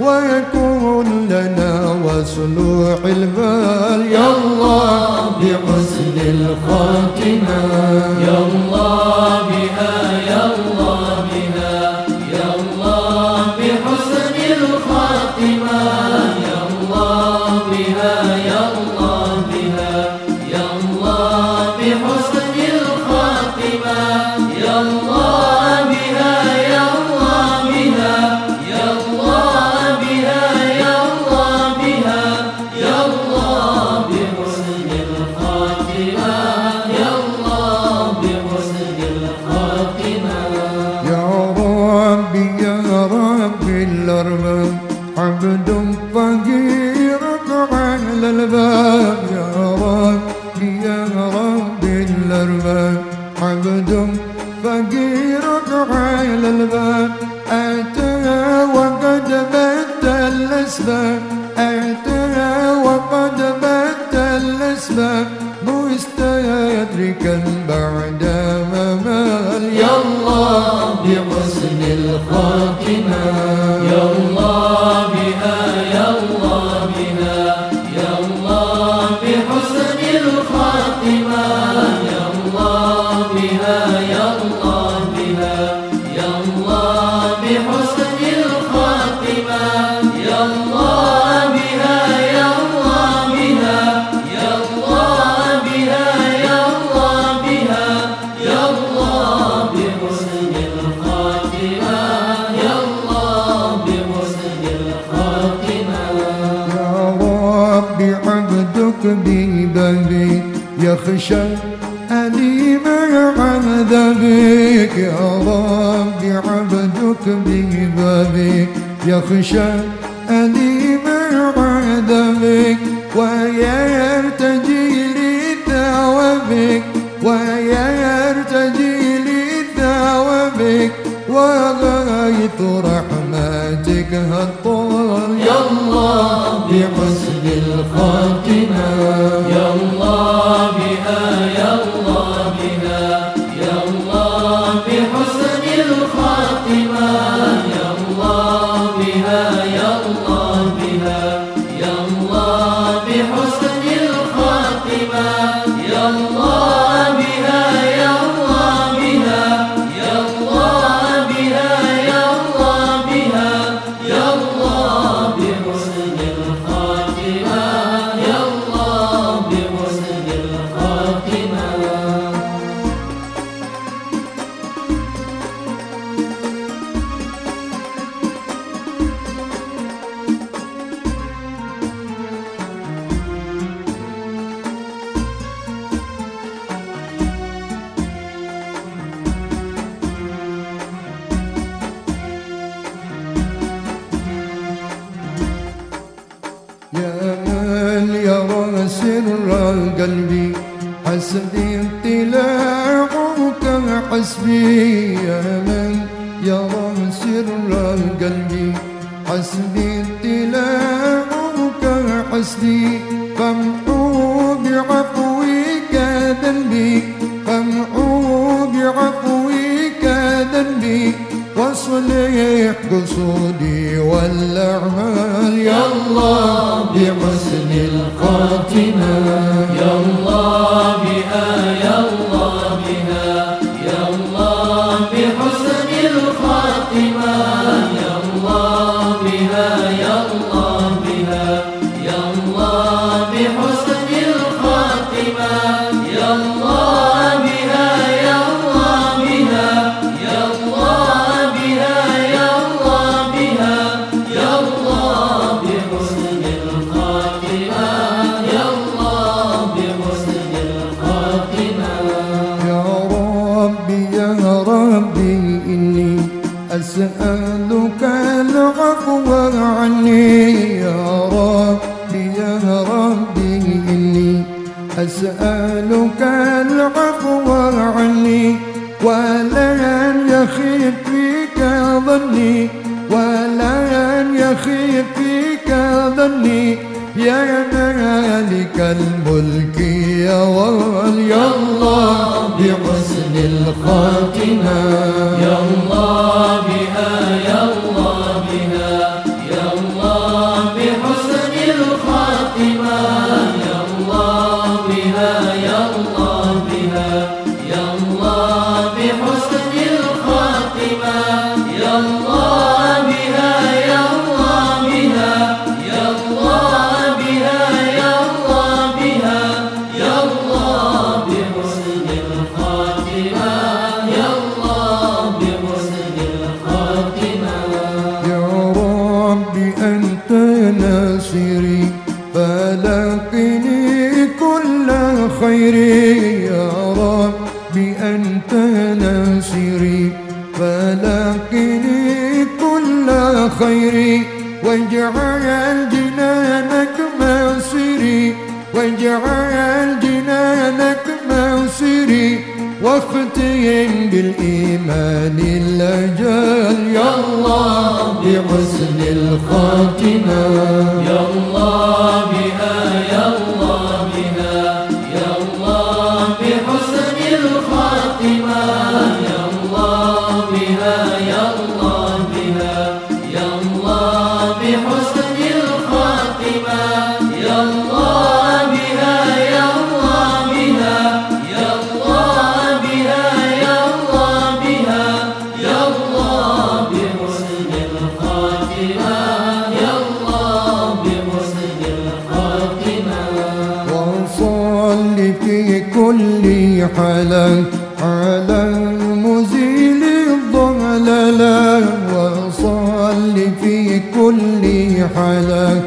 ويكون لنا وصل البال يا الله بحسن الخاتمة يا الله بها يا الله بها. يا الله بحسن الخاتمة يا الله بها الخاتمة يا ربي يا ربي الأرباب عبد فقيرك على الباب يا ربي يا ربي الأرباب عبد فقيرك على الباب أتى وقد بات الأسباب. أتى وقد بات الأسباب. ملكا بعد ممال. يلا بغسل الخاتمه ربي عبدك ببابك يخشى أليم عذابك يا ربي عبدك ببابك يخشى أليم عذابك ويرتجي لثوابك ويرتجي لثوابك وغاية رحمتك هالطاعة 원. من يا سر قلبي حسبي اطلاعك حسبي يا من يا سر قلبي حسبي اطلاعك حسبي فامحو بعفوك ذنبي فامحو بعفوك ذنبي واصلح قصودي ولع واعفو عني يا ربي يا ربي إني أسألك العفو عني ولا يخيب فيك ظني ولا يخيب فيك ظني. يا مالك الملك يا ولي الله بحسن الخاتمة. يا الله بها يا الله خير يا رب أنت ناصري. فلاقني كل خير واجعل جنانك مصيري واجعل جنانك مصيري واختم بالإيمان الأجل. يا الله بحسن الخاتمة. يا الله بها وصل في كل حال على مزيل الضلال وصل في كل حال